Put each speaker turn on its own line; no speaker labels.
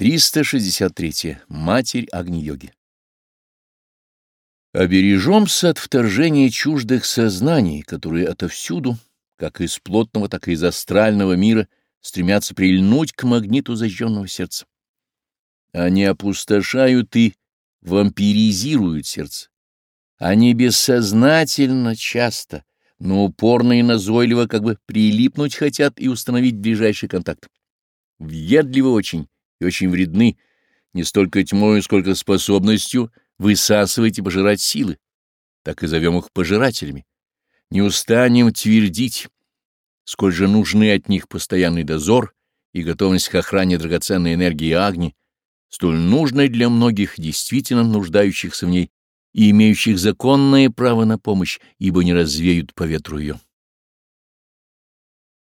363. Матерь Агни-йоги Обережемся от вторжения чуждых сознаний, которые отовсюду, как из плотного, так и из астрального мира, стремятся прильнуть к магниту зажженного сердца. Они опустошают и вампиризируют сердце. Они бессознательно часто, но упорно и назойливо как бы прилипнуть хотят и установить ближайший контакт. Въедливо очень и очень вредны не столько тьмой, сколько способностью высасывать и пожирать силы. Так и зовем их пожирателями. Не устанем твердить, сколь же нужны от них постоянный дозор и готовность к охране драгоценной энергии огни, столь нужной для многих, действительно нуждающихся в ней и имеющих законное право на помощь, ибо не развеют по ветру ее.